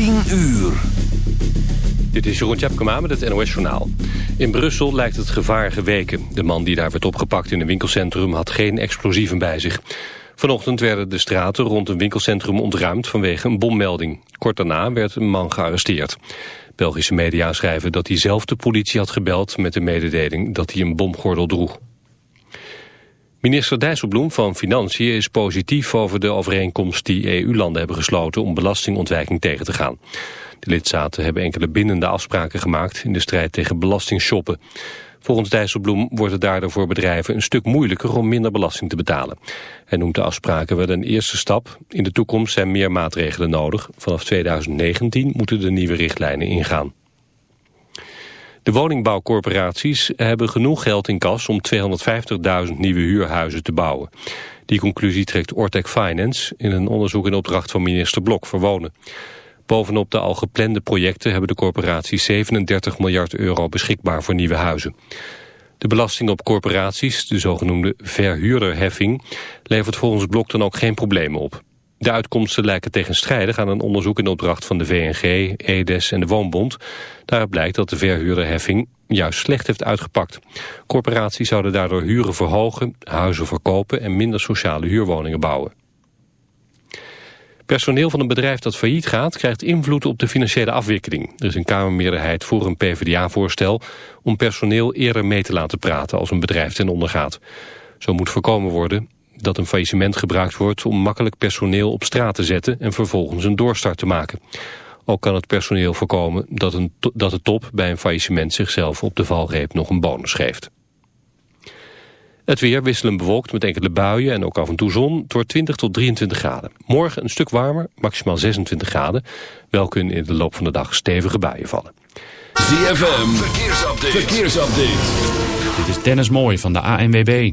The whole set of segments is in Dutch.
10 uur. Dit is Jeroen Tjepkema met het NOS Journaal. In Brussel lijkt het gevaar geweken. De man die daar werd opgepakt in een winkelcentrum had geen explosieven bij zich. Vanochtend werden de straten rond een winkelcentrum ontruimd vanwege een bommelding. Kort daarna werd een man gearresteerd. Belgische media schrijven dat hij zelf de politie had gebeld met de mededeling dat hij een bomgordel droeg. Minister Dijsselbloem van Financiën is positief over de overeenkomst die EU-landen hebben gesloten om belastingontwijking tegen te gaan. De lidstaten hebben enkele bindende afspraken gemaakt in de strijd tegen belastingshoppen. Volgens Dijsselbloem wordt het daardoor voor bedrijven een stuk moeilijker om minder belasting te betalen. Hij noemt de afspraken wel een eerste stap. In de toekomst zijn meer maatregelen nodig. Vanaf 2019 moeten de nieuwe richtlijnen ingaan. De woningbouwcorporaties hebben genoeg geld in kas om 250.000 nieuwe huurhuizen te bouwen. Die conclusie trekt Ortec Finance in een onderzoek in opdracht van minister Blok voor Wonen. Bovenop de al geplande projecten hebben de corporaties 37 miljard euro beschikbaar voor nieuwe huizen. De belasting op corporaties, de zogenoemde verhuurderheffing, levert volgens Blok dan ook geen problemen op. De uitkomsten lijken tegenstrijdig aan een onderzoek in opdracht van de VNG, EDES en de Woonbond. Daaruit blijkt dat de verhuurderheffing juist slecht heeft uitgepakt. Corporaties zouden daardoor huren verhogen, huizen verkopen en minder sociale huurwoningen bouwen. Personeel van een bedrijf dat failliet gaat krijgt invloed op de financiële afwikkeling. Er is een Kamermeerderheid voor een PvdA-voorstel om personeel eerder mee te laten praten als een bedrijf ten onder gaat. Zo moet voorkomen worden dat een faillissement gebruikt wordt om makkelijk personeel op straat te zetten en vervolgens een doorstart te maken. Ook kan het personeel voorkomen dat, een dat de top bij een faillissement zichzelf op de valreep nog een bonus geeft. Het weer wisselen bewolkt met enkele buien en ook af en toe zon. door 20 tot 23 graden. Morgen een stuk warmer, maximaal 26 graden. Wel kunnen in de loop van de dag stevige buien vallen. ZFM, verkeersupdate. verkeersupdate. Dit is Dennis Mooij van de ANWB.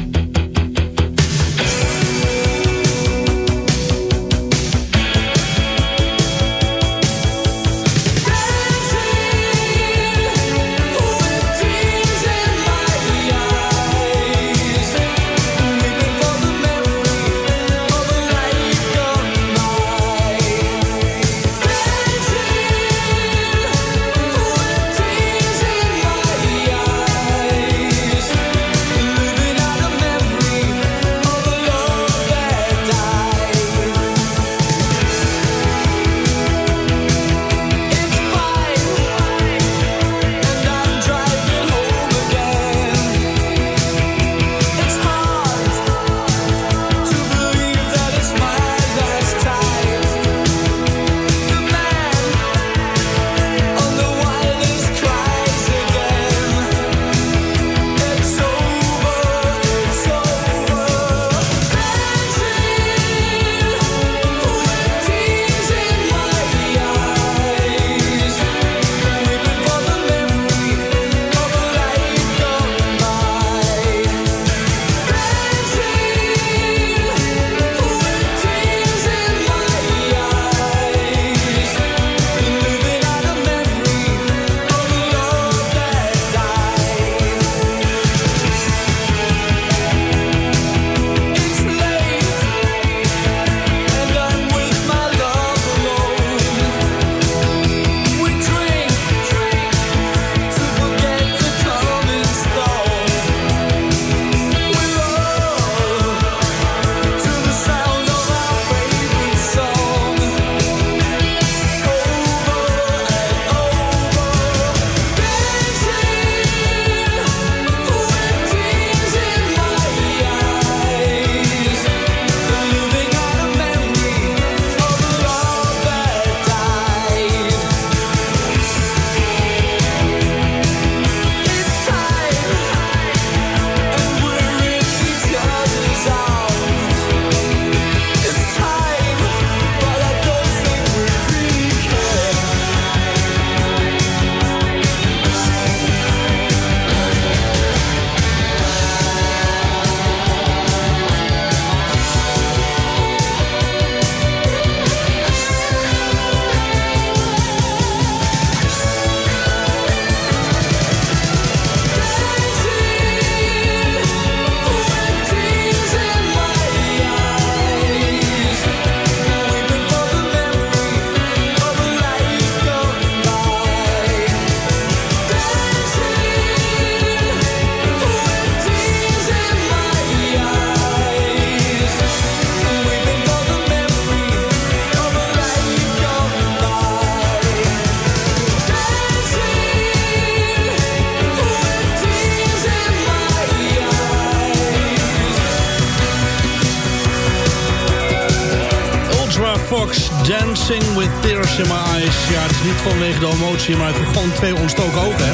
Vanwege de emotie, maar ik heb gewoon twee ontstoken ogen, hè.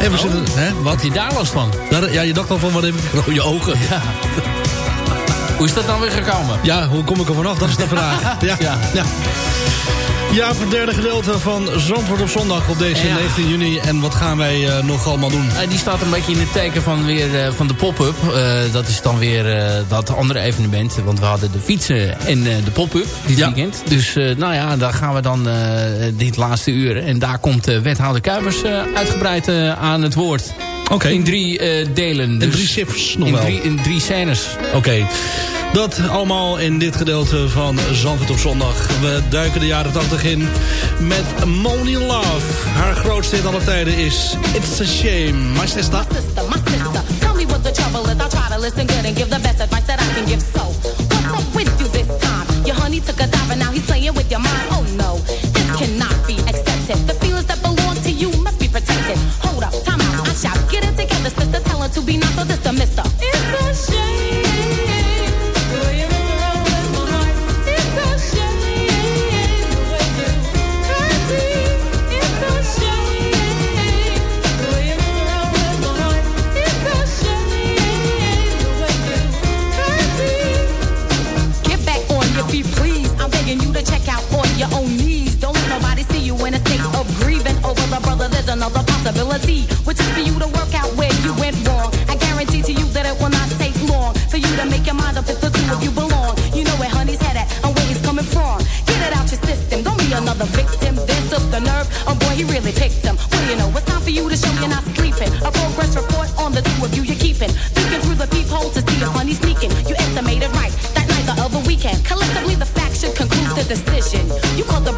Even Oh. zitten, hè? Wat? Had je daar last van? Daar- Ja, je dacht al van, wat heb ik rode ogen? Ja. Hoe is dat dan weer gekomen? Ja, hoe kom ik er vanaf? Dat is de vraag. Ja, ja. Ja. Ja. voor het derde gedeelte van Zandvoort op zondag op deze Ja. 19 juni. En wat gaan wij eh, nog allemaal doen? Eh, die staat een beetje in het teken van, weer, eh, van de pop-up. Dat is dan weer dat andere evenement. Want we hadden de fietsen en de pop-up dit Ja. weekend. Dus nou ja, daar gaan we dan dit laatste uur. En daar komt wethouder Kuipers uitgebreid aan het woord. Oké. In drie eh, delen. In Dus drie shifts nog in wel. Drie, in drie scènes. Oké. Dat allemaal in dit gedeelte van Zandvoort op zondag. We duiken de jaren 80 in met Moni Love. Haar grootste hit aller tijden is It's a Shame. My sister. sister, my sister. Tell me what the trouble is. I try to listen good and give the best advice that I can give. So, what's up with you this time? Your honey took a dive and now he's playing with your mind. Oh no, this cannot be accepted. The feelings that belong to you must be protected. Shout, get it together, sister. Tell her to be not so a mister. It's a shame. the way you around with my heart. It's a shame. the way you hurt me. It's a shame. the way you around with my heart. It's a shame. the way you hurt me. Get back on your feet, please. I'm begging you to check out on your own knees. Don't let nobody see you in a state of grieving over the brother. There's another possibility, which is for you to work out where you went wrong. I guarantee to you that it will not take long for you to make your mind up if the two of you belong. You know where honey's head at and where he's coming from. Get it out your system. Don't be another victim. This took the nerve. Oh boy, he really picked him. Do you know? It's time for you to show you're not sleeping. A progress report on the two of you you're keeping. Peeking through the peephole to see if honey's sneaking. You estimated right that night the other weekend. Collectively, the facts should conclude the decision. You called the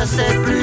ne sais plus.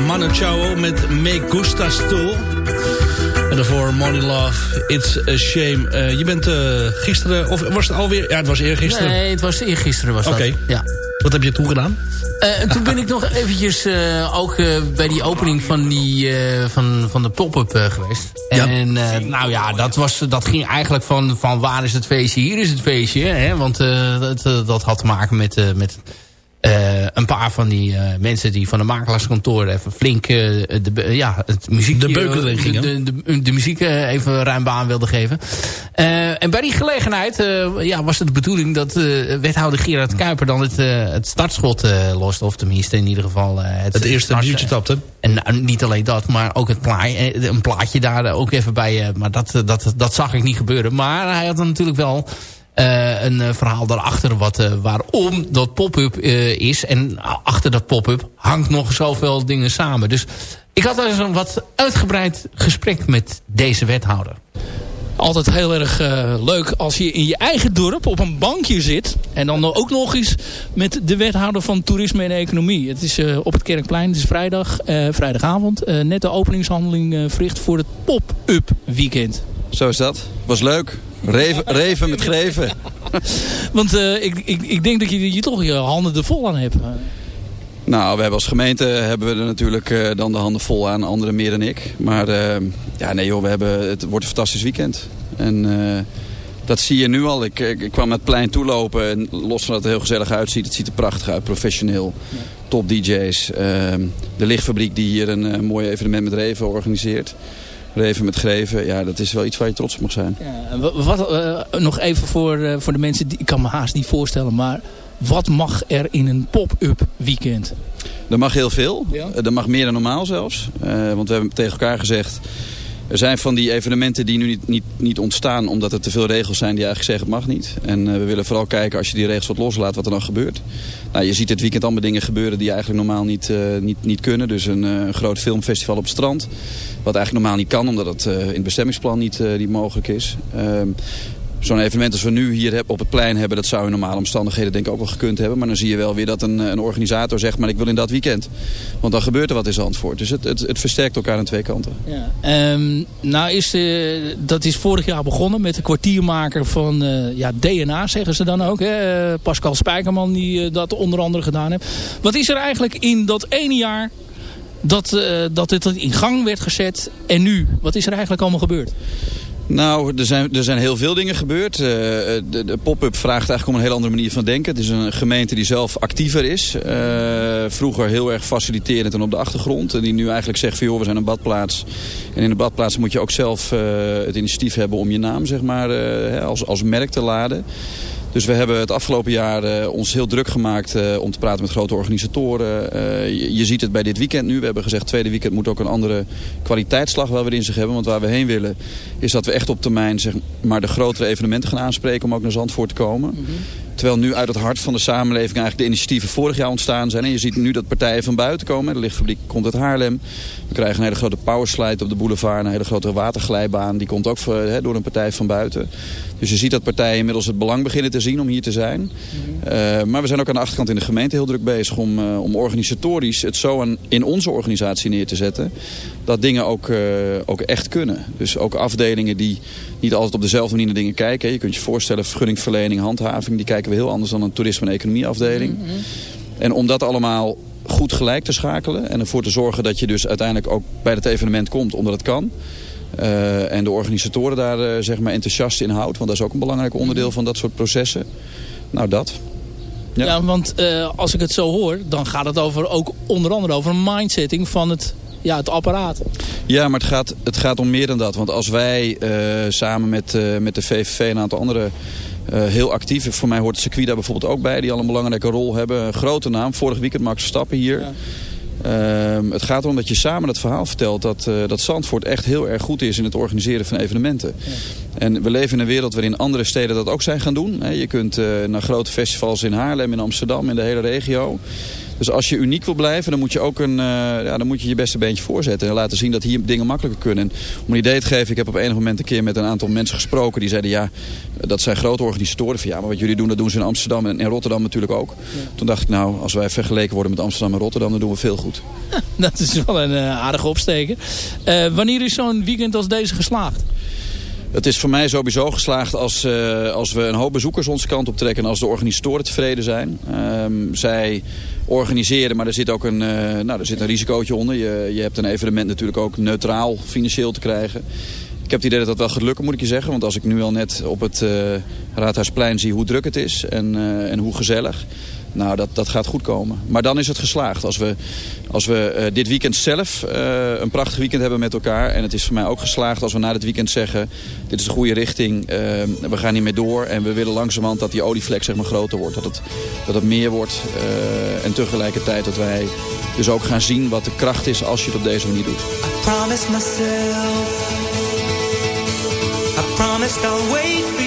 Manu Chao met Me Gustas Tu. En daarvoor Money Love, It's a Shame. Eh, je bent eh, gisteren, of was het alweer? Ja, het was eergisteren. Nee, het was eergisteren was Oké. Ja. Wat heb je toen gedaan? Eh, en toen ben ik nog eventjes ook bij die opening van, die, van, van de pop-up geweest. Ja. En nou ja, dat, was, dat ging eigenlijk van, van waar is het feestje, hier is het feestje. Hè? Want dat, dat had te maken met, met eh, een paar van die eh, mensen die van de makelaarskantoor even flink eh, de, ja, het muziek, De beuken de, de, de muziek even ruim baan wilden geven. En bij die gelegenheid ja, was het de bedoeling dat wethouder Gerard Kuiper dan het, het startschot lost. Of tenminste in ieder geval het, Het eerste biertje tapte. En niet alleen dat, maar ook het plaatje, een plaatje daar ook even bij. maar dat, dat, dat zag ik niet gebeuren. Maar hij had dan natuurlijk wel eh, een eh, verhaal daarachter wat, eh, waarom dat pop-up is. En achter dat pop-up hangt nog zoveel dingen samen. Dus ik had eens een wat uitgebreid gesprek met deze wethouder. Altijd heel erg leuk als je in je eigen dorp op een bankje zit. En dan ook nog eens met de wethouder van toerisme en economie. Het is op het Kerkplein, het is vrijdag, vrijdagavond. net de openingshandeling verricht voor het pop-up weekend. Zo is dat. Was leuk. Reven, reven met greven. Want eh, ik, ik, ik denk dat je, je toch je handen er vol aan hebt. Nou, we hebben als gemeente hebben we er natuurlijk eh, dan de handen vol aan. Anderen meer dan ik. Maar eh, ja, nee joh, we hebben, het wordt een fantastisch weekend. En dat zie je nu al. Ik, ik, kwam het plein toelopen. En los van dat het heel gezellig uitziet. Het ziet er prachtig uit. Professioneel. Top DJ's. ehm, de lichtfabriek die hier een mooi evenement met Reven organiseert. Reven met Greven. Ja, dat is wel iets waar je trots op mag zijn. Ja, wat, eh, nog even voor, eh, voor de mensen, die, ik kan me haast niet voorstellen. Maar wat mag er in een pop-up weekend? Er mag heel veel. Ja? Er mag meer dan normaal zelfs. Eh, want we hebben tegen elkaar gezegd... Er zijn van die evenementen die nu niet, niet, niet ontstaan... omdat er te veel regels zijn die eigenlijk zeggen het mag niet. En eh, we willen vooral kijken als je die regels wat loslaat wat er dan gebeurt. Nou, je ziet dit weekend allemaal dingen gebeuren die eigenlijk normaal niet, eh, niet, niet kunnen. Dus een, eh, een groot filmfestival op het strand. Wat eigenlijk normaal niet kan omdat het in het bestemmingsplan niet, niet mogelijk is. Zo'n evenement als we nu hier op het plein hebben, dat zou in normale omstandigheden denk ik ook wel gekund hebben. Maar dan zie je wel weer dat een, een organisator zegt, maar ik wil in dat weekend. Want dan gebeurt er wat in Zandvoort. Dus het, het, het versterkt elkaar aan twee kanten. Ja. Ehm, nou is, eh, dat is vorig jaar begonnen met de kwartiermaker van eh, ja, DNA, zeggen ze dan ook. Hè? Eh, Pascal Spijkerman die dat onder andere gedaan heeft. Wat is er eigenlijk in dat ene jaar dat, dat dit in gang werd gezet. En nu, wat is er eigenlijk allemaal gebeurd? Nou, er zijn, er zijn heel veel dingen gebeurd. Uh, de, de pop-up vraagt eigenlijk om een heel andere manier van denken. Het is een gemeente die zelf actiever is. Uh, vroeger heel erg faciliterend en op de achtergrond. En die nu eigenlijk zegt van joh, we zijn een badplaats. En in een badplaats moet je ook zelf uh, het initiatief hebben om je naam zeg maar, als, als merk te laden. Dus we hebben het afgelopen jaar uh, ons heel druk gemaakt uh, om te praten met grote organisatoren. Uh, je, je, ziet het bij dit weekend nu. We hebben gezegd tweede weekend moet ook een andere kwaliteitsslag wel weer in zich hebben. Want waar we heen willen is dat we echt op termijn zeg maar, de grotere evenementen gaan aanspreken om ook naar Zandvoort te komen. -hmm. Terwijl nu uit het hart van de samenleving eigenlijk de initiatieven vorig jaar ontstaan zijn. En je ziet nu dat partijen van buiten komen. De lichtfabriek komt uit Haarlem. We krijgen een hele grote powerslide op de boulevard. Een hele grote waterglijbaan. Die komt ook he, door een partij van buiten. Dus je ziet dat partijen inmiddels het belang beginnen te zien om hier te zijn. Mm -hmm. uh, maar we zijn ook aan de achterkant in de gemeente heel druk bezig om, uh, om organisatorisch het zo aan, in onze organisatie neer te zetten. Dat dingen ook, uh, ook echt kunnen. Dus ook afdelingen die niet altijd op dezelfde manier naar dingen kijken. Je kunt je voorstellen, vergunningverlening, handhaving, die kijken we heel anders dan een toerisme- en economieafdeling. Mm -hmm. En om dat allemaal goed gelijk te schakelen en ervoor te zorgen dat je dus uiteindelijk ook bij het evenement komt omdat het kan. Uh, en de organisatoren daar uh, zeg maar enthousiast in houdt. Want dat is ook een belangrijk onderdeel van dat soort processen. Nou, dat. Ja, ja want uh, als ik het zo hoor, dan gaat het over, ook onder andere over een mindsetting van het, ja, het apparaat. Ja, maar het gaat, het gaat om meer dan dat. Want als wij samen met, met de VVV en een aantal andere heel actief. Voor mij hoort circuit daar bijvoorbeeld ook bij. Die al een belangrijke rol hebben. Een grote naam. Vorig weekend Max Verstappen hier. Ja. Uh, het gaat erom dat je samen het verhaal vertelt dat, uh, dat Zandvoort echt heel erg goed is in het organiseren van evenementen. Ja. En we leven in een wereld waarin andere steden dat ook zijn gaan doen. Je kunt uh, naar grote festivals in Haarlem, in Amsterdam, in de hele regio. Dus als je uniek wil blijven, dan moet je ook een, uh, ja, dan moet je je beste beentje voorzetten. En laten zien dat hier dingen makkelijker kunnen. En om een idee te geven, ik heb op enig moment een keer met een aantal mensen gesproken. Die zeiden, ja, dat zijn grote organisatoren. Van, ja, maar wat jullie doen, dat doen ze in Amsterdam en in Rotterdam natuurlijk ook. Ja. Toen dacht ik, nou, als wij vergeleken worden met Amsterdam en Rotterdam, dan doen we veel goed. dat is wel een uh, aardige opsteken. Uh, wanneer is zo'n weekend als deze geslaagd? Het is voor mij sowieso geslaagd als, uh, als we een hoop bezoekers onze kant op trekken... en als de organisatoren tevreden zijn. Um, zij organiseren, maar er zit ook een, uh, nou, er zit een risicootje onder. Je, je hebt een evenement natuurlijk ook neutraal financieel te krijgen. Ik heb het idee dat dat wel gaat lukken, moet ik je zeggen. Want als ik nu al net op het uh, Raadhuisplein zie hoe druk het is en, uh, en hoe gezellig... Nou, dat, dat gaat goed komen. Maar dan is het geslaagd. Als we, als we uh, dit weekend zelf uh, een prachtig weekend hebben met elkaar. En het is voor mij ook geslaagd als we na dit weekend zeggen... dit is de goede richting, uh, we gaan hiermee door. En we willen langzamerhand dat die olievlek zeg maar, groter wordt. Dat het, dat het meer wordt. en tegelijkertijd dat wij dus ook gaan zien wat de kracht is als je het op deze manier doet. I promise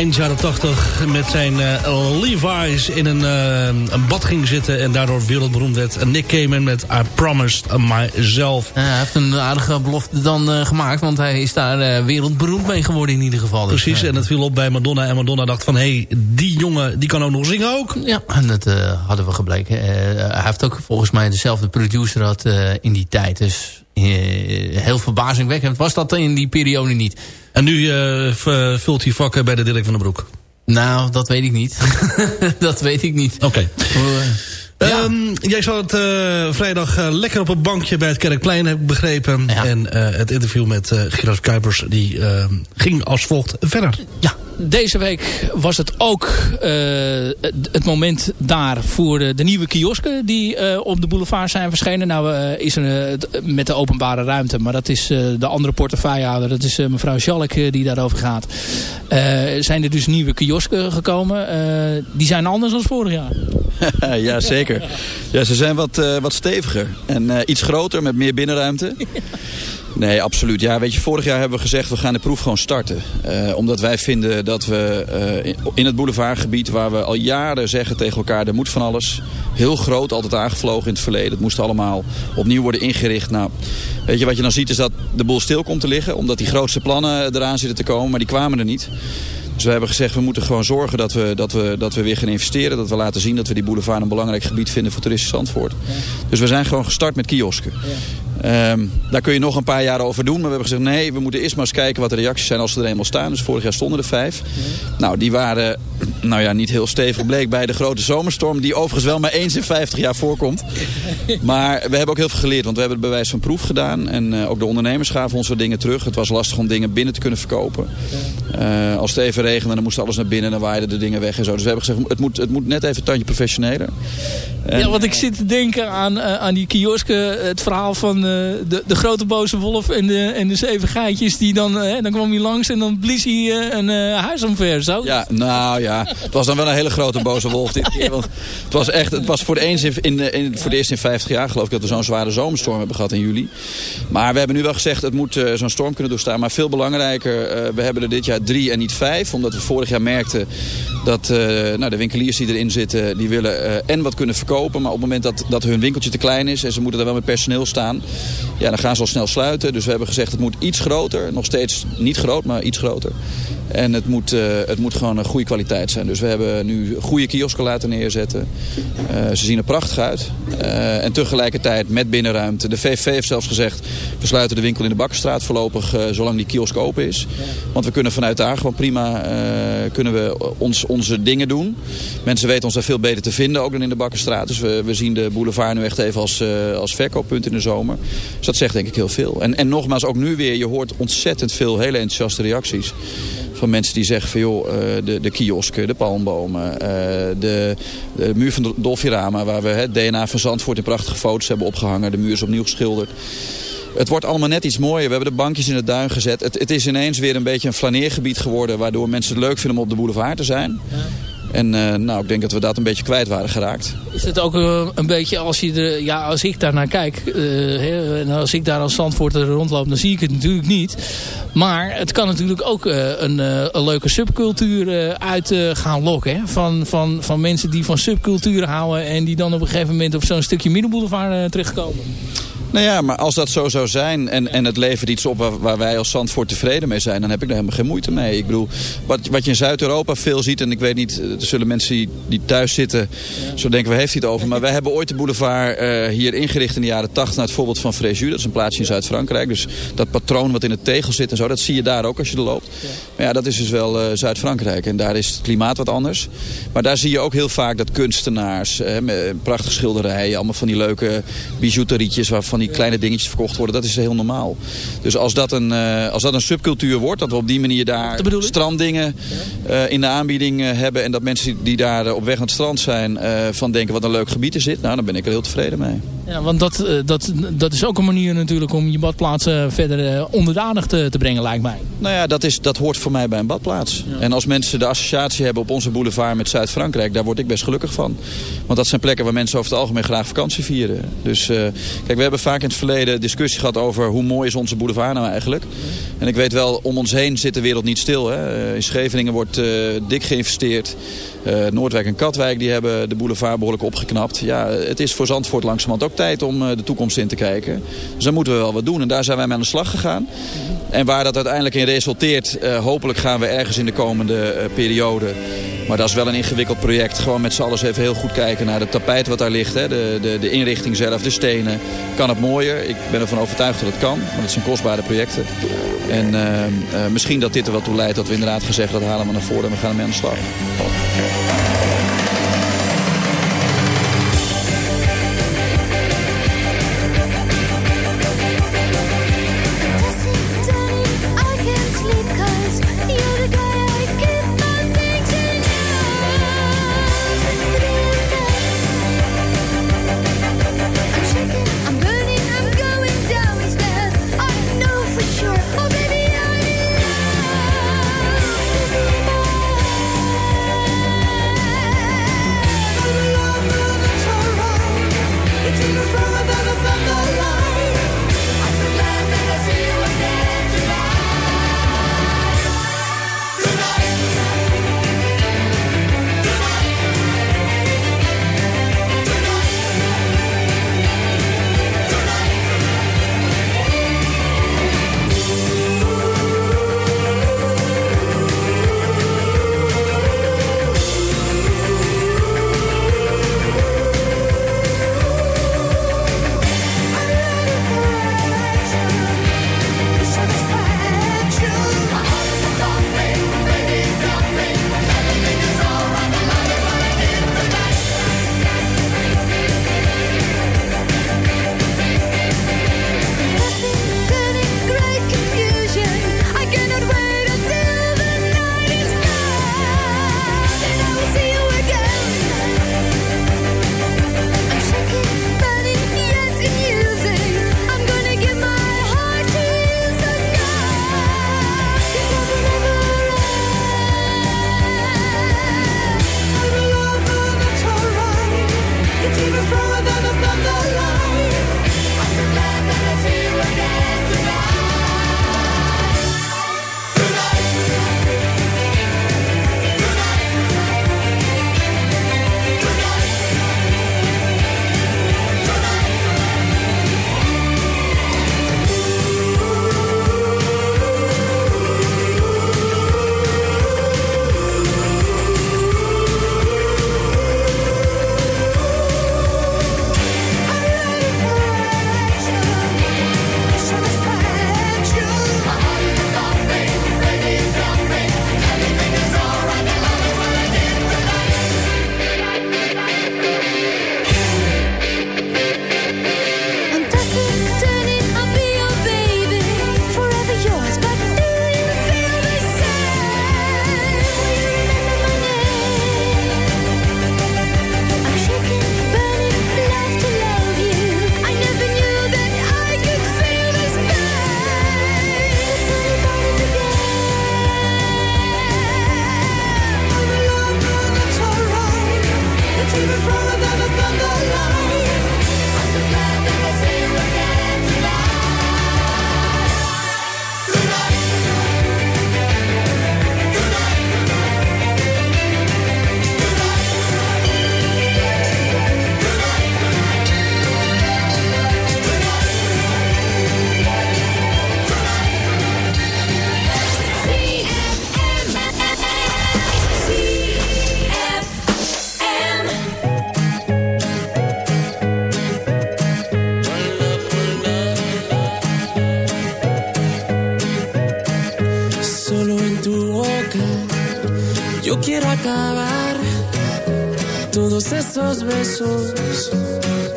eind jaren 80 met zijn eh, Levi's in een, eh, een bad ging zitten... en daardoor wereldberoemd werd. En Nick Cayman met I Promised Myself. Ja, hij heeft een aardige belofte dan eh, gemaakt. Want hij is daar wereldberoemd mee geworden in ieder geval. Dus, Precies, en het viel op bij Madonna. En Madonna dacht van, hé, hey, die jongen die kan ook nog zingen ook. Ja, en dat hadden we gebleken. Hij heeft ook volgens mij dezelfde producer had in die tijd. Dus heel verbazingwekkend was dat in die periode niet. En nu eh, v- vult hij vakken bij de Dirk van den Broek. Nou, dat weet ik niet. dat weet ik niet. Oké. Ehm, jij zat eh, vrijdag eh, lekker op een bankje bij het Kerkplein, heb ik begrepen. En eh, het interview met eh Gerard Kuipers die, ehm, ging als volgt verder. Ja, deze week was het ook eh, het, moment daar voor de, de nieuwe kiosken die eh, op de boulevard zijn verschenen. Nou eh, is er met de openbare ruimte, maar dat is de andere portefeuillehouder. Dat is mevrouw Schalk die daarover gaat. Zijn er dus nieuwe kiosken gekomen. Die zijn anders dan vorig jaar. ja, zeker. Ja, ze zijn wat, wat steviger. En iets groter, met meer binnenruimte. Nee, absoluut. Ja, weet je, vorig jaar hebben we gezegd, we gaan de proef gewoon starten. Eh, omdat wij vinden dat we eh, in- het boulevardgebied, waar we al jaren zeggen tegen elkaar, er moet van alles. Heel groot, altijd aangevlogen in het verleden. Het moest allemaal opnieuw worden ingericht. Nou, weet je, wat je dan ziet is dat de boel stil komt te liggen. Omdat die grootste plannen eraan zitten te komen, maar die kwamen er niet. Dus we hebben gezegd, we moeten gewoon zorgen dat we, dat, we, dat we weer gaan investeren. Dat we laten zien dat we die boulevard een belangrijk gebied vinden voor toeristisch Zandvoort. Dus we zijn gewoon gestart met kiosken. Ehm, daar kun je nog een paar jaar over doen. Maar we hebben gezegd, nee, we moeten eerst maar eens kijken wat de reacties zijn als ze er eenmaal staan. Dus vorig jaar stonden er vijf. Nou, die waren nou ja, niet heel stevig bleek bij de grote zomerstorm. Die overigens wel maar eens in 50 jaar voorkomt. Maar we hebben ook heel veel geleerd. Want we hebben het bewijs van proef gedaan. En eh, ook de ondernemers gaven ons wat dingen terug. Het was lastig om dingen binnen te kunnen verkopen. Eh, als het even regende, dan moest alles naar binnen. Dan waaiden de dingen weg en zo. Dus we hebben gezegd, het moet, het moet net even een tandje professioneler. En- Ja, want ik zit te denken aan, eh, aan die kiosken. Het verhaal van eh, de, de grote boze wolf en de, en de zeven geitjes. Die dan, eh, dan kwam hij langs en dan blies hij eh, een eh, huis omver. Zo? Ja, nou ja. Het was dan wel een hele grote boze wolf dit keer. Want het was echt, het was voor de, eens in, in, in, voor de eerst in 50 jaar geloof ik dat we zo'n zware zomerstorm hebben gehad in juli. Maar we hebben nu wel gezegd, het moet eh, zo'n storm kunnen doorstaan. Maar veel belangrijker, eh, we hebben er dit jaar drie en niet vijf. Omdat we vorig jaar merkten dat eh, nou, de winkeliers die erin zitten, die willen eh, en wat kunnen verkopen. Maar op het moment dat, dat hun winkeltje te klein is en ze moeten er wel met personeel staan. Ja, dan gaan ze al snel sluiten. Dus we hebben gezegd, het moet iets groter. Nog steeds niet groot, maar iets groter. En het moet, eh, het moet gewoon een goede kwaliteit zijn. Dus we hebben nu goede kiosken laten neerzetten. Ze zien er prachtig uit. En tegelijkertijd met binnenruimte. De VVV heeft zelfs gezegd... we sluiten de winkel in de Bakkerstraat voorlopig... zolang die kiosk open is. Want we kunnen vanuit daar gewoon prima kunnen we ons, onze dingen doen. Mensen weten ons daar veel beter te vinden ook dan in de Bakkerstraat. Dus we, we zien de boulevard nu echt even als, eh, als verkooppunt in de zomer. Dus dat zegt denk ik heel veel. En, en nogmaals, ook nu weer, je hoort ontzettend veel hele enthousiaste reacties van mensen die zeggen van joh, eh, de, de kiosken, de palmbomen, eh, de, de muur van Dolfirama waar we het DNA van Zandvoort in prachtige foto's hebben opgehangen. De muur is opnieuw geschilderd. Het wordt allemaal net iets mooier. We hebben de bankjes in het duin gezet. Het, het is ineens weer een beetje een flaneergebied geworden... waardoor mensen het leuk vinden om op de boulevard te zijn. En eh, nou, ik denk dat we dat een beetje kwijt waren geraakt. Is het ook eh, een beetje als je er, ja, als ik daar naar kijk, eh, en als ik daar als Zandvoorter rondloop, dan zie ik het natuurlijk niet. Maar het kan natuurlijk ook een, een leuke subcultuur uit gaan lokken. Hè? Van, van, van mensen die van subcultuur houden en die dan op een gegeven moment op zo'n stukje middenboulevard terechtkomen. Nou ja, maar als dat zo zou zijn en, en het levert iets op waar, waar wij als Zandvoort tevreden mee zijn, dan heb ik er helemaal geen moeite mee. Ik bedoel, wat, wat je in Zuid-Europa veel ziet, en ik weet niet, er zullen mensen die, die thuis zitten, zo denken, waar heeft hij het over? Maar wij hebben ooit de boulevard eh, hier ingericht in de jaren 80 naar het voorbeeld van Fréjus. Dat is een plaatsje in Zuid-Frankrijk. Dus dat patroon wat in het tegel zit en zo, dat zie je daar ook als je er loopt. Maar ja, dat is dus wel eh, Zuid-Frankrijk en daar is het klimaat wat anders. Maar daar zie je ook heel vaak dat kunstenaars, eh, met prachtige schilderijen, allemaal van die leuke bijouterietjes waarvan die kleine dingetjes verkocht worden. Dat is heel normaal. Dus als dat een, eh, als dat een subcultuur wordt, dat we op die manier daar stranddingen eh, in de aanbieding eh, hebben. En dat mensen die daar op weg naar het strand zijn van denken wat een leuk gebied er zit. Nou, dan ben ik er heel tevreden mee. Ja, want dat, eh, dat, dat is ook een manier natuurlijk om je badplaats eh, verder eh, onder de aandacht te, te brengen, lijkt mij. Nou ja, dat, is, dat hoort voor mij bij een badplaats. En als mensen de associatie hebben op onze boulevard met Zuid-Frankrijk... daar word ik best gelukkig van. Want dat zijn plekken waar mensen over het algemeen graag vakantie vieren. Dus kijk, we hebben vaak in het verleden discussie gehad over... hoe mooi is onze boulevard nou eigenlijk. En ik weet wel, om ons heen zit de wereld niet stil. Hè. In Scheveningen wordt dik geïnvesteerd. Noordwijk en Katwijk die hebben de boulevard behoorlijk opgeknapt. Ja, het is voor Zandvoort langzamerhand ook tijd om eh, de toekomst in te kijken. Dus dan moeten we wel wat doen. En daar zijn wij mee aan de slag gegaan. En waar dat uiteindelijk in resulteert, eh, hopelijk gaan we ergens in de komende eh, periode. Maar dat is wel een ingewikkeld project. Gewoon met z'n allen even heel goed kijken naar het tapijt wat daar ligt. De, de, de inrichting zelf, de stenen. Kan het mooier? Ik ben ervan overtuigd dat het kan. Maar het zijn kostbare projecten. En eh, eh, misschien dat dit er wel toe leidt dat we inderdaad gezegd dat halen we naar voren en we gaan ermee aan de slag.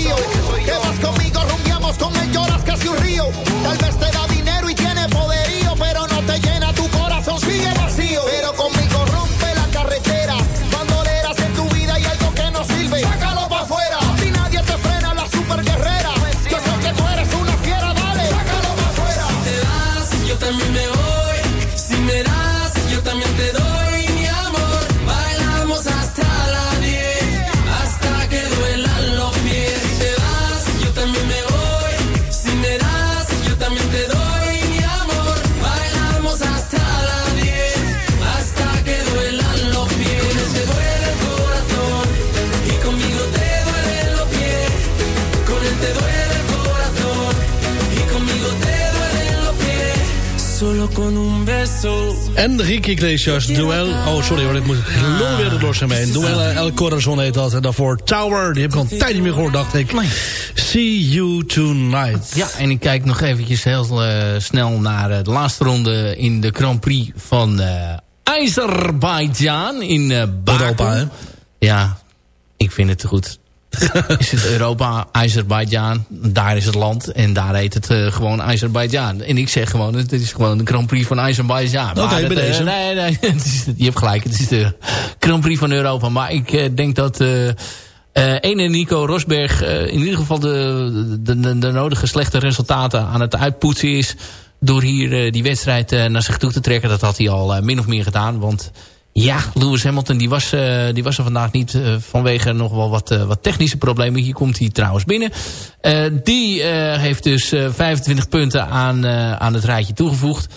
Frío? Que vas conmigo, rumbiamos con él, lloras casi un río. Tal vez te da dinero y tiene poderío, pero no te llena tu corazón, sigue vacío. Pero conmigo rompe la carretera, bandoleras en tu vida y algo que no sirve. Sácalo para afuera, si nadie te frena, la super guerrera. Yo sé que tú eres una fiera, dale, sácalo para afuera. Si te vas, yo también me voy. Si me das, yo también te doy Enrique Iglesias, Duel. Oh, sorry hoor, ik moet weer er los heen. Duel El Corazon heet dat. En daarvoor Tower, die heb ik al een tijd niet meer gehoord, dacht ik. See you tonight. Ja, en ik kijk nog eventjes heel eh, snel naar eh, de laatste ronde in de Grand Prix van eh Azerbeidzjan in Baku. Europa, hè? Ja, ik vind het te goed. is het Europa, Azerbeidzjan, daar is het land en daar heet het eh, gewoon Azerbeidzjan. En ik zeg gewoon, het is gewoon de Grand Prix van Azerbeidzjan. Oké, Maar bij deze. nee, nee, het is, je hebt gelijk, het is de Grand Prix van Europa. Maar ik eh, denk dat... eh ene Nico Rosberg in ieder geval de, de, de, de nodige slechte resultaten aan het uitpoetsen is. Door hier die wedstrijd naar zich toe te trekken. Dat had hij al min of meer gedaan. Want ja, Lewis Hamilton die was, eh, die was er vandaag niet eh, vanwege nog wel wat, eh, wat technische problemen. Hier komt hij trouwens binnen. Die heeft dus eh, 25 punten aan, aan het rijtje toegevoegd.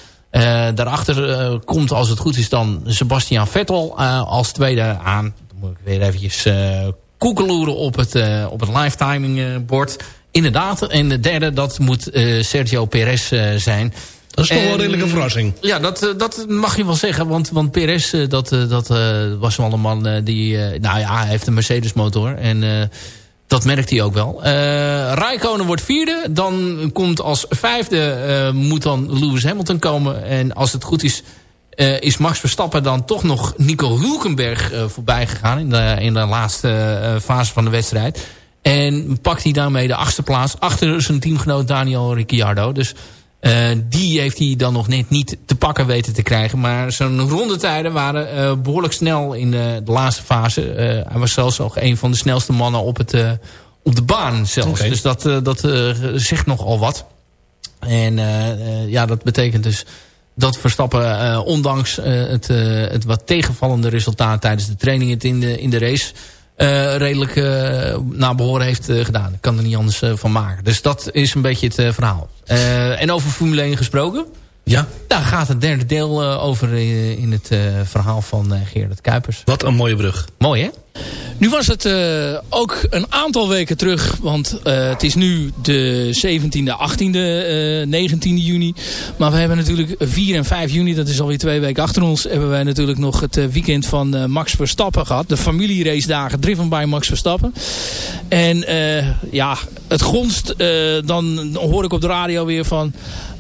Daarachter komt als het goed is dan Sebastian Vettel als tweede aan. Dan moet ik weer eventjes koekeloeren op het, op het lifetiming bord. Inderdaad. En de derde, dat moet Sergio Perez zijn. Dat is toch wel een En- redelijke verrassing. Ja, dat, eh, dat mag je wel zeggen. Want, want Perez, eh, dat, eh, dat was wel een man die... nou ja, hij heeft een Mercedes motor. En dat merkt hij ook wel. Eh Raikkonen wordt vierde. Dan komt als vijfde moet dan Lewis Hamilton komen. En als het goed is... is Max Verstappen dan toch nog Nico Hulkenberg voorbij gegaan... in de, in de laatste fase van de wedstrijd. En pakt hij daarmee de achtste plaats... achter zijn teamgenoot Daniel Ricciardo. Dus eh, die heeft hij dan nog net niet te pakken weten te krijgen. Maar zijn rondetijden waren eh, behoorlijk snel in de, de laatste fase. Eh, hij was zelfs ook een van de snelste mannen op, het, op de baan zelfs. Dus dat, dat zegt nogal wat. En ja, dat betekent dus dat Verstappen, ondanks het, het wat tegenvallende resultaat tijdens de training het in de, in de race, eh, redelijk eh naar behoren heeft eh, gedaan. Ik kan er niet anders van maken. Dus dat is een beetje het verhaal. En over Formule 1 gesproken. Ja? Daar gaat het derde deel eh, over eh, in het eh, verhaal van Gerard Kuipers. Wat een mooie brug. Mooi hè? Nu was het ook een aantal weken terug. Want het is nu de 17e, 18e, eh 19e juni. Maar we hebben natuurlijk 4 en 5 juni. Dat is alweer twee weken achter ons. Hebben wij natuurlijk nog het weekend van Max Verstappen gehad. De familierace dagen driven by Max Verstappen. En ja, het gonst. dan hoor ik op de radio weer van...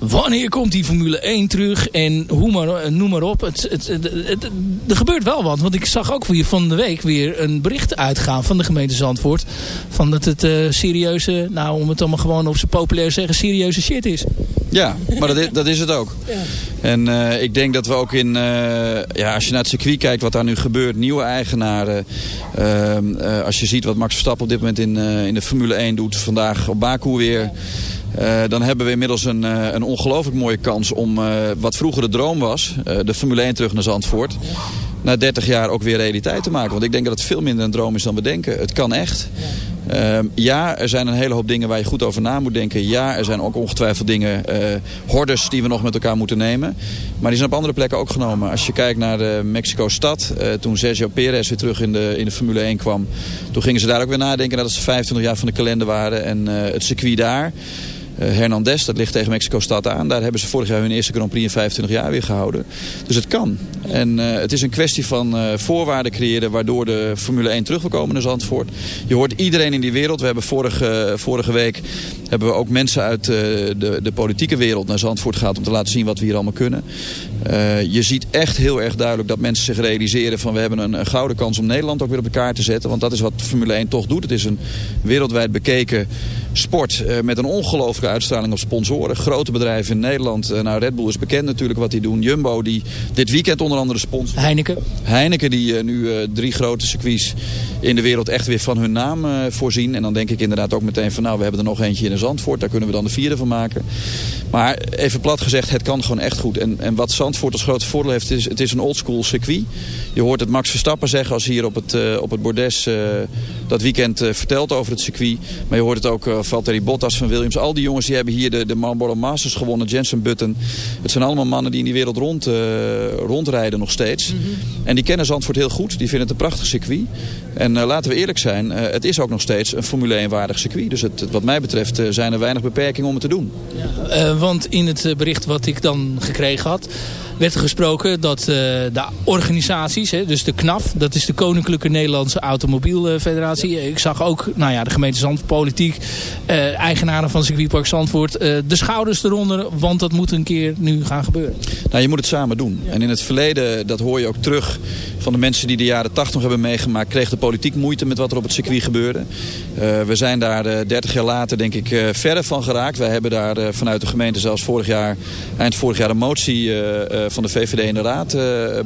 Wanneer komt die Formule 1 terug? En hoe maar, noem maar op. Het, het, het, er gebeurt wel wat. Want ik zag ook weer van de week weer een bericht uitgaan van de gemeente Zandvoort. Van dat het eh, serieuze, nou om het allemaal gewoon op zijn populair zeggen, serieuze shit is. Ja, maar dat is, dat is het ook. En eh, ik denk dat we ook in, eh, ja, als je naar het circuit kijkt wat daar nu gebeurt, nieuwe eigenaren. ehm, eh, als je ziet wat Max Verstappen op dit moment in, eh, in de Formule 1 doet, vandaag op Baku weer. eh, dan hebben we inmiddels een, eh, een ongelooflijk mooie kans om eh, wat vroeger de droom was, eh, de Formule 1 terug naar Zandvoort. Na 30 jaar ook weer realiteit te maken. Want ik denk dat het veel minder een droom is dan we denken. Het kan echt. Ehm, ja, er zijn een hele hoop dingen waar je goed over na moet denken. Ja, er zijn ook ongetwijfeld dingen, eh hordes die we nog met elkaar moeten nemen. Maar die zijn op andere plekken ook genomen. Als je kijkt naar de Mexico-stad, eh, toen Sergio Perez weer terug in de, in de Formule 1 kwam. Toen gingen ze daar ook weer nadenken dat ze 25 jaar van de kalender waren. En eh, het circuit daar... Eh, Hernandez, dat ligt tegen Mexico-stad aan. Daar hebben ze vorig jaar hun eerste Grand Prix in 25 jaar weer gehouden. Dus het kan. En eh, het is een kwestie van eh, voorwaarden creëren... waardoor de Formule 1 terug wil komen naar Zandvoort. Je hoort iedereen in die wereld. We hebben vorige, vorige week hebben we ook mensen uit de, de politieke wereld naar Zandvoort gehaald... om te laten zien wat we hier allemaal kunnen. Je ziet echt heel erg duidelijk dat mensen zich realiseren... van we hebben een, gouden kans om Nederland ook weer op de kaart te zetten. Want dat is wat Formule 1 toch doet. Het is een wereldwijd bekeken sport met een uitstraling op sponsoren. Grote bedrijven in Nederland. Eh, nou, Red Bull is bekend natuurlijk wat die doen. Jumbo die dit weekend onder andere sponsort. Heineken. Heineken die eh, nu eh, drie grote circuits in de wereld echt weer van hun naam voorzien. En dan denk ik inderdaad ook meteen van nou we hebben er nog eentje in Zandvoort. Daar kunnen we dan de vierde van maken. Maar even plat gezegd het kan gewoon echt goed. En, en wat Zandvoort als grote voordeel heeft is het is een oldschool circuit. Je hoort het Max Verstappen zeggen als hij hier op het, op het bordes dat weekend vertelt over het circuit. Maar je hoort het ook Valtteri Bottas van Williams. Al die jongens die hebben hier de, de Marlboro Masters gewonnen. Jensen Button. Het zijn allemaal mannen die in die wereld rond, eh, rondrijden nog steeds. En die kennen Zandvoort heel goed. Die vinden het een prachtig circuit. En eh, laten we eerlijk zijn. eh, het is ook nog steeds een Formule 1 waardig circuit. Dus het, wat mij betreft zijn er weinig beperkingen om het te doen. Eh, want in het bericht wat ik dan gekregen had... werd er gesproken dat eh, de organisaties, hè, dus de KNAF... dat is de Koninklijke Nederlandse Automobielfederatie... ik zag ook nou ja, de gemeente Zandvoort, politiek... eh, eigenaren van circuitpark Zandvoort... eh, de schouders eronder, want dat moet een keer nu gaan gebeuren. Nou, je moet het samen doen. En in het verleden, dat hoor je ook terug van de mensen die de jaren 80 hebben meegemaakt... kreeg de politiek moeite met wat er op het circuit gebeurde. We zijn daar eh, 30 jaar later denk ik verre van geraakt. Wij hebben daar vanuit de gemeente zelfs vorig jaar, eind vorig jaar een motie eh, van de VVD in de Raad... eh,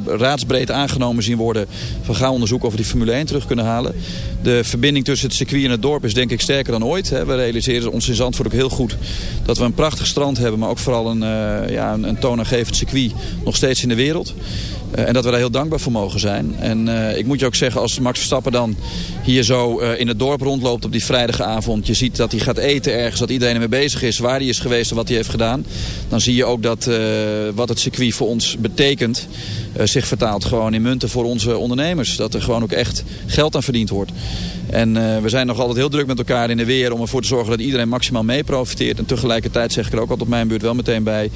raadsbreed aangenomen zien worden van gaan onderzoeken of we die Formule 1 terug kunnen halen. De verbinding tussen het circuit en het dorp is denk ik sterker dan ooit. Hè. We realiseren ons in Zandvoort ook heel goed dat we een prachtig strand hebben... maar ook vooral een, eh, ja, een, een toonaangevend circuit nog steeds in de wereld. En dat we daar heel dankbaar voor mogen zijn. En ik moet je ook zeggen, als Max Verstappen dan hier zo in het dorp rondloopt op die vrijdagavond. Je ziet dat hij gaat eten ergens, dat iedereen ermee bezig is, waar hij is geweest en wat hij heeft gedaan. Dan zie je ook dat wat het circuit voor ons betekent zich vertaalt gewoon in munten voor onze ondernemers. Dat er gewoon ook echt geld aan verdiend wordt. En eh, we zijn nog altijd heel druk met elkaar in de weer om ervoor te zorgen dat iedereen maximaal mee profiteert. En tegelijkertijd zeg ik er ook altijd op mijn beurt wel meteen bij.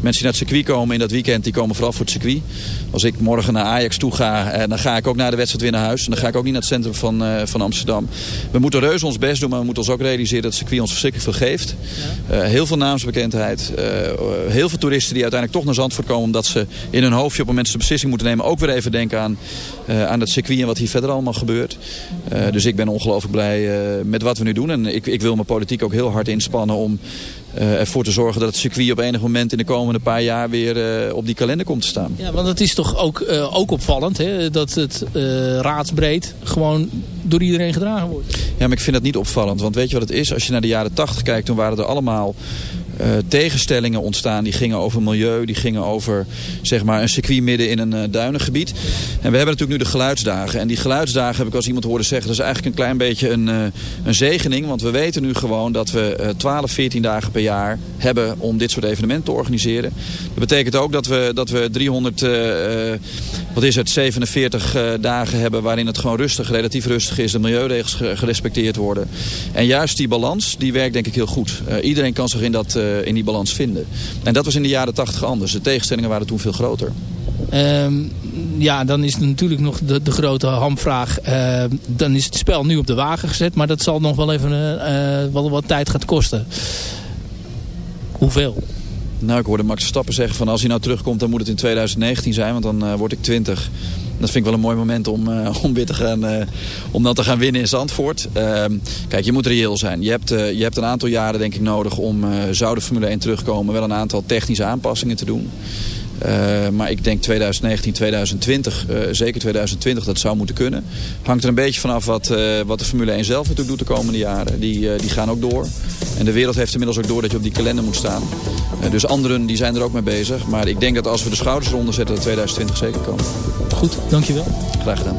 Mensen die naar het circuit komen in dat weekend, die komen vooral voor het circuit. Als ik morgen naar Ajax toe ga, eh, dan ga ik ook naar de wedstrijd weer naar huis. En dan ga ik ook niet naar het centrum van, eh, van Amsterdam. We moeten reuze ons best doen, maar we moeten ons ook realiseren dat het circuit ons verschrikkelijk veel geeft. Eh, heel veel naamsbekendheid. eh, heel veel toeristen die uiteindelijk toch naar Zandvoort komen omdat ze in hun hoofdje op ze de beslissing moeten nemen. Ook weer even denken aan, eh, aan het circuit en wat hier verder allemaal gebeurt. Eh, dus ik ben ongelooflijk blij eh, met wat we nu doen. En ik, ik wil mijn politiek ook heel hard inspannen om ervoor te zorgen dat het circuit op enig moment in de komende paar jaar weer op die kalender komt te staan. Ja, want het is toch ook, ook opvallend hè, dat het raadsbreed gewoon door iedereen gedragen wordt. Ja, maar ik vind dat niet opvallend. Want weet je wat het is? Als je naar de jaren 80 kijkt, toen waren er allemaal eh, tegenstellingen ontstaan. Die gingen over milieu, die gingen over zeg maar, een circuit midden in een eh, duinengebied. En we hebben natuurlijk nu de geluidsdagen. En die geluidsdagen heb ik als iemand horen zeggen... dat is eigenlijk een klein beetje een, eh, een zegening. Want we weten nu gewoon dat we eh, 12, 14 dagen per jaar hebben... om dit soort evenementen te organiseren. Dat betekent ook dat we, dat we 300, eh, eh, wat is het, 47 eh, dagen hebben... waarin het gewoon rustig, relatief rustig is. De milieuregels ge- gerespecteerd worden. En juist die balans, die werkt denk ik heel goed. Iedereen kan zich in, dat, in die balans vinden. En dat was in de jaren 80 anders. De tegenstellingen waren toen veel groter. Ehm, ja, dan is natuurlijk nog de, de grote hamvraag. Ehm, dan is het spel nu op de wagen gezet. Maar dat zal nog wel even eh, eh, wel wat tijd gaan kosten. Hoeveel? Nou, ik hoorde Max Verstappen zeggen van als hij nou terugkomt, dan moet het in 2019 zijn, want dan eh, word ik 20. Dat vind ik wel een mooi moment om, eh, om weer te gaan, eh, om dan te gaan winnen in Zandvoort. Ehm, kijk, je moet reëel zijn. Je hebt, eh, je hebt een aantal jaren denk ik nodig om, zou de Formule 1 terugkomen, wel een aantal technische aanpassingen te doen. Maar ik denk 2019, 2020, eh, zeker 2020, dat zou moeten kunnen. Hangt er een beetje vanaf wat, wat de Formule 1 zelf natuurlijk doet de komende jaren. Die, die gaan ook door. En de wereld heeft inmiddels ook door dat je op die kalender moet staan. Dus anderen die zijn er ook mee bezig. Maar ik denk dat als we de schouders eronder zetten, dat 2020 zeker komen. Goed, dankjewel. Graag gedaan.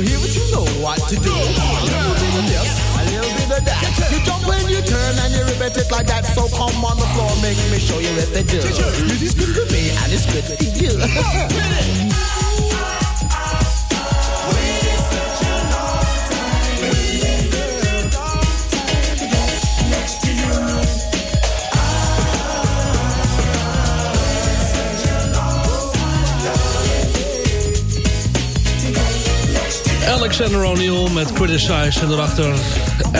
You hear it, you know what to do. A little bit of this, a little bit of that. You jump when you turn and you repeat it like that. So come on the floor, make me show you what they do. It is good for me and it's good for you. Alexander O'Neill met Criticize. En daarachter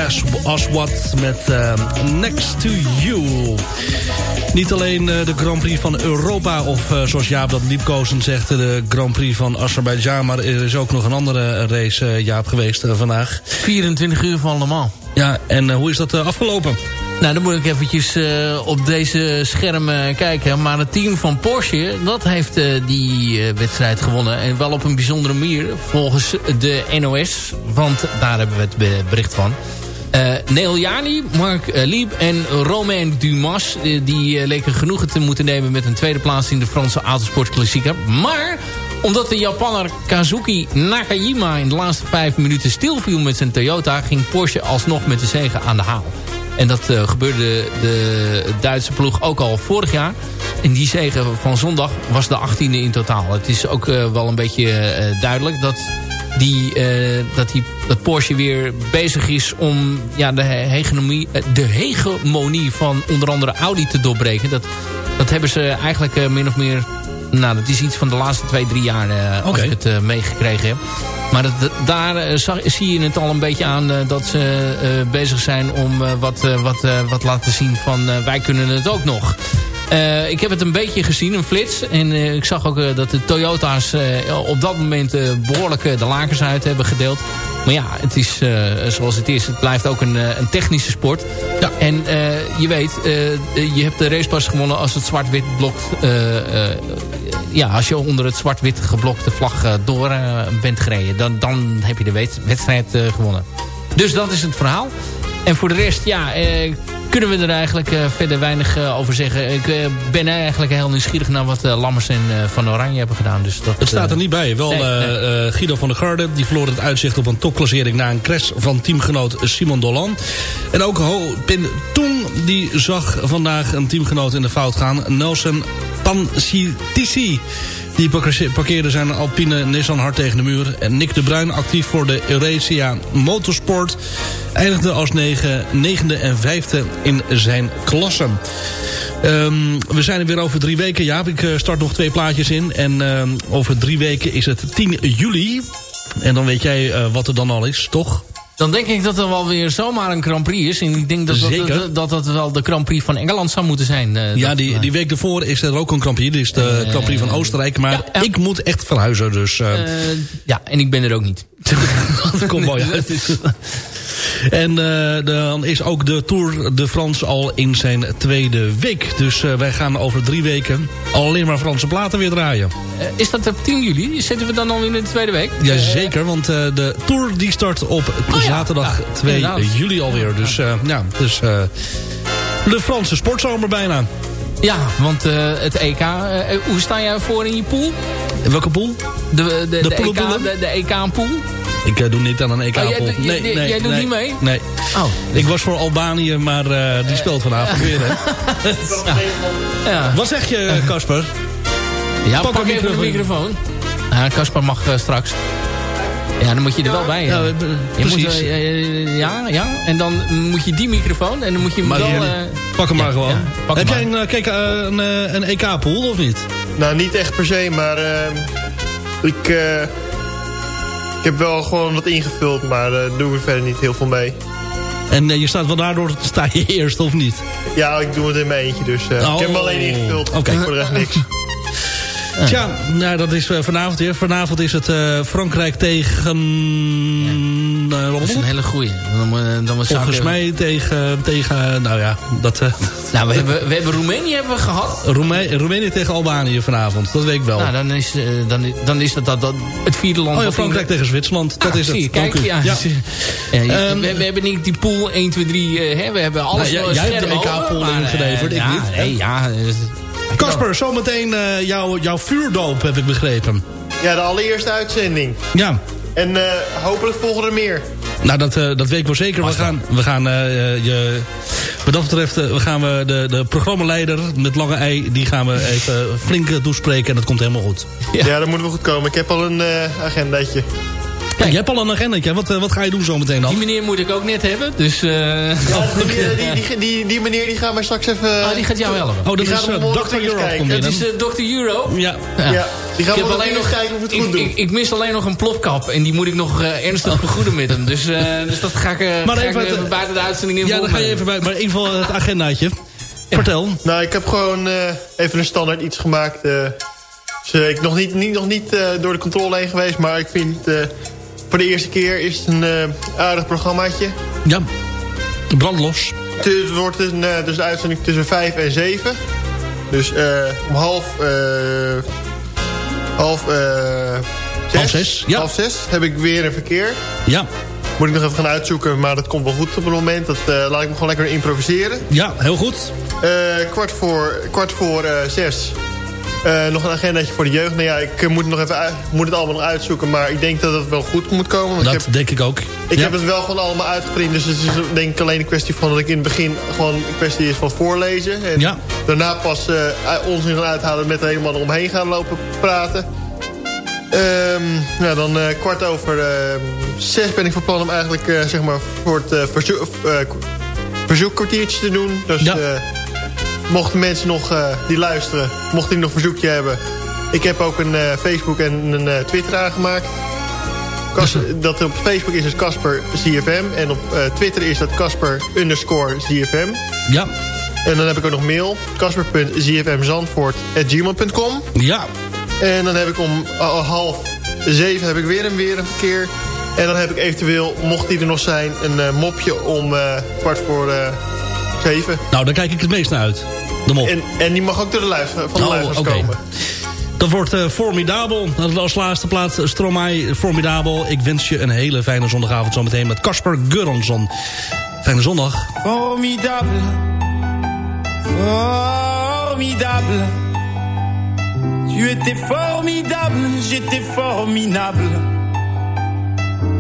As, As What met ehm, Next to You. Niet alleen eh, de Grand Prix van Europa... of eh, zoals Jaap dat liepkozen zegt... de Grand Prix van Azerbeidzjan... maar er is ook nog een andere race, eh, Jaap, geweest eh, vandaag. 24 uur van Le Mans. Ja, en eh, hoe is dat eh, afgelopen? Nou, dan moet ik eventjes eh, op deze schermen kijken. Maar het team van Porsche, dat heeft eh, die eh, wedstrijd gewonnen. En wel op een bijzondere manier, volgens de NOS. Want daar hebben we het be- bericht van. Eh Neil Jani, Mark eh, Lieb en Romain Dumas... eh, die eh, leken genoegen te moeten nemen met een tweede plaats... in de Franse autosportklassieker. Maar omdat de Japanner Kazuki Nakajima... in de laatste vijf minuten stilviel met zijn Toyota... ging Porsche alsnog met de zegen aan de haal. En dat eh, gebeurde de Duitse ploeg ook al vorig jaar. En die zegen van zondag was de 18e in totaal. Het is ook eh, wel een beetje eh, duidelijk dat, die, dat, die, dat Porsche weer bezig is om ja, de, hegemonie, de hegemonie van onder andere Audi te doorbreken. Dat, dat hebben ze eigenlijk min of meer... Nou, dat is iets van de laatste twee, drie jaar eh, als ik het eh, meegekregen heb. Maar dat, daar eh, zag, zie je het al een beetje aan dat ze bezig zijn om wat, wat, wat laten zien van wij kunnen het ook nog. Eh, ik heb het een beetje gezien, een flits. En eh, ik zag ook eh, dat de Toyota's op dat moment eh, behoorlijk eh, de lakens uit hebben gedeeld. Maar ja, het is zoals het is. Het blijft ook een, een technische sport. Ja. En je weet, je hebt de racepas gewonnen als het zwart-wit blokt. ja, als je onder het zwart-wit geblokte vlag door bent gereden. Dan, dan heb je de wed- wedstrijd gewonnen. Dus dat is het verhaal. En voor de rest, ja, eh, kunnen we er eigenlijk eh, verder weinig eh, over zeggen. Ik ben eigenlijk heel nieuwsgierig naar wat Lammers en Van Oranje hebben gedaan. Dus dat, Het staat er niet bij. Wel nee, nee. Guido van der Garde. Die verloor het uitzicht op een topklassering... na een crash van teamgenoot Simon Dolan. En ook Ho Pin Toen die zag vandaag een teamgenoot in de fout gaan. Nelson Pansitisi. Die parke- parkeerde zijn Alpine Nissan hard tegen de muur. En Nick de Bruin, actief voor de Eurasia Motorsport... eindigde als negen, negende en vijfde in zijn klasse. Ehm, we zijn er weer over drie weken. Ja, ik eh, start nog twee plaatjes in. En ehm, over drie weken is het 10 juli. En dan weet jij eh, wat er dan al is, toch? Dan denk ik dat er wel weer zomaar een Grand Prix is. En ik denk dat dat, dat, dat, dat wel de Grand Prix van Engeland zou moeten zijn. eh, ja, die, die week ervoor is er ook een Grand Prix. Dit is de Grand Prix van Oostenrijk. Maar ik moet echt verhuizen, dus... Eh, ja, en ik ben er ook niet. dat komt mooi uit. En eh, dan is ook de Tour de France al in zijn tweede week. Dus eh, wij gaan over drie weken alleen maar Franse platen weer draaien. Eh, is dat op 10 juli? Zitten we dan al in de tweede week? Jazeker, want de Tour die start op zaterdag Ja, 2 inderdaad. juli alweer. Dus ja, dus, de Franse sportzomer bijna. Ja, want het EK... hoe sta jij voor in je pool? Welke pool? De, de, de, De EK, de, de EK-pool? Ik eh, doe niet aan een EK Oh, jij pool. doet- jij- jij doet niet mee? Nee. Oh. Ik was voor Albanië, maar eh, die speelt vanavond weer. Hè. Ja. Wat zeg je, Casper? Ja, Pak pak, een even de microfoon. microfoon. Ja, Casper mag eh, straks. Ja, dan moet je er wel bij. Ja, eh. eh, je moet, precies. eh, eh, ja, ja. En dan moet je die microfoon en dan moet je hem Maar wel... eh, pak hem ja, maar gewoon. ja, pak Heb hem jij maar. een, eh, kijk, eh, een, eh, een EK-pool of niet? Nou, niet echt per se, maar ehm, ik, eh, ik heb wel gewoon wat ingevuld, maar daar doe ik verder niet heel veel mee. En eh, je staat wel daardoor sta je eerst of niet? Ja, ik doe het in mijn eentje, dus eh, Oh. ik heb hem alleen ingevuld. Oké. Voor de rest niks. Tja, nou, dat is eh, vanavond weer. Vanavond is het eh, Frankrijk tegen dan, eh, Dat is een hele goeie. Dan, dan volgens mij tegen, tegen, nou ja, dat... eh, Nou, we hebben, we hebben Roemenië hebben we gehad. Roeme- Roemenië tegen Albanië vanavond, dat weet ik wel. Nou, dan is, eh, dan, dan is dat, dat, dat het vierde land. oh ja, Frankrijk in- tegen Zwitserland, dat Ah, is het. zie kijk, Dank u. ja. Ja. Ja, Ehm, we, we hebben niet die pool 1, 2, 3. eh, hè, we hebben alles Nou, jij- wel jij hebt de EK-pool maar, ingeleverd, ik ja, niet. Nee, ja, Kasper, zometeen eh, jouw, jouw vuurdoop heb ik begrepen. Ja, de allereerste uitzending. Ja, En eh, hopelijk volgen er meer. nou dat, eh, dat weet ik wel zeker. We gaan, we gaan eh, je, wat dat betreft, we gaan we de, de programmaleider met lange ei, die gaan we even flink toespreken en dat komt helemaal goed. Ja, dat moet wel goed komen. Ik heb al een agendaatje. Kijk, je hebt al een agendaatje. Wat, eh, wat ga je doen zometeen dan? die meneer moet ik ook net hebben. Dus, eh, Ja, die, meneer- die, die, die, die meneer die gaat mij straks even... oh, die gaat jou helpen. Oh, dat die is gaat eh, Dr. Euro komt binnen. is eh, Dr. Euro. Ja. Ja, die gaat Ik heb alleen nog, kijken of het ik, goed doet. ik, ik mis alleen nog een plopkap. En die moet ik nog eh, ernstig vergoeden met hem. Dus, eh, dus dat ga ik, Maar ga ik even even buiten de uitzending in Ja, dan ga je even bij, maar in ieder geval het agendaatje. Vertel. Nou, ik heb gewoon eh, even een standaard iets gemaakt. eh. dus, ik nog niet, niet, nog niet eh, door de controle heen geweest, maar ik vind... voor de eerste keer is het een eh, aardig programmaatje. Ja, brandlos. Het wordt een, eh, dus een uitzending tussen 5 en 7. Dus eh, om half... eh, half... eh, zes, Half zes, ja. Half zes heb ik weer een verkeer. Ja, Moet ik nog even gaan uitzoeken, maar dat komt wel goed op het moment. Dat laat ik me gewoon lekker improviseren. ja, heel goed. Eh, kwart voor, kwart voor zes. Eh, nog een agendaatje voor de jeugd. Nou ja, ik eh, moet, het nog even moet het allemaal nog uitzoeken. Maar ik denk dat het wel goed moet komen. Want Dat ik heb, denk ik ook. ik ja. heb het wel gewoon allemaal uitgeprint. Dus het is denk ik alleen een kwestie van dat ik in het begin gewoon een kwestie is van voorlezen. En Ja. daarna pas eh onzin gaan uithalen met helemaal eromheen gaan lopen praten. Ehm, nou, dan kwart over eh, zes ben ik van plan om eigenlijk zeg maar voor het verzoek, verzoekkwartiertje te doen. Dus Ja. Mochten mensen nog eh, die luisteren, mochten die nog een verzoekje hebben. Ik heb ook een eh, Facebook en een eh, Twitter aangemaakt. Kas- dat op Facebook is het Casper ZFM. En op Twitter is dat Casper underscore ZFM. Ja, En dan heb ik ook nog mail. Casper.zfmzandvoort.gmail.com ja. En dan heb ik om half zeven heb ik weer een, weer een verkeer. En dan heb ik eventueel, mocht die er nog zijn, een mopje om eh, kwart voor eh, zeven. Nou, daar kijk ik het meest naar uit. De. En, en die mag ook door de luister, van de Oh, luisteraars oké. komen. Dat wordt eh, formidabel. Dat is als laatste plaats eh, Stromae, formidabel. Ik wens je een hele fijne zondagavond zometeen met Casper Guronsson. Fijne zondag. Formidable, formidable. Tu étais formidable, j'étais formidable.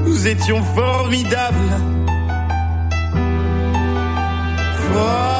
Nous étions formidables. Formidable.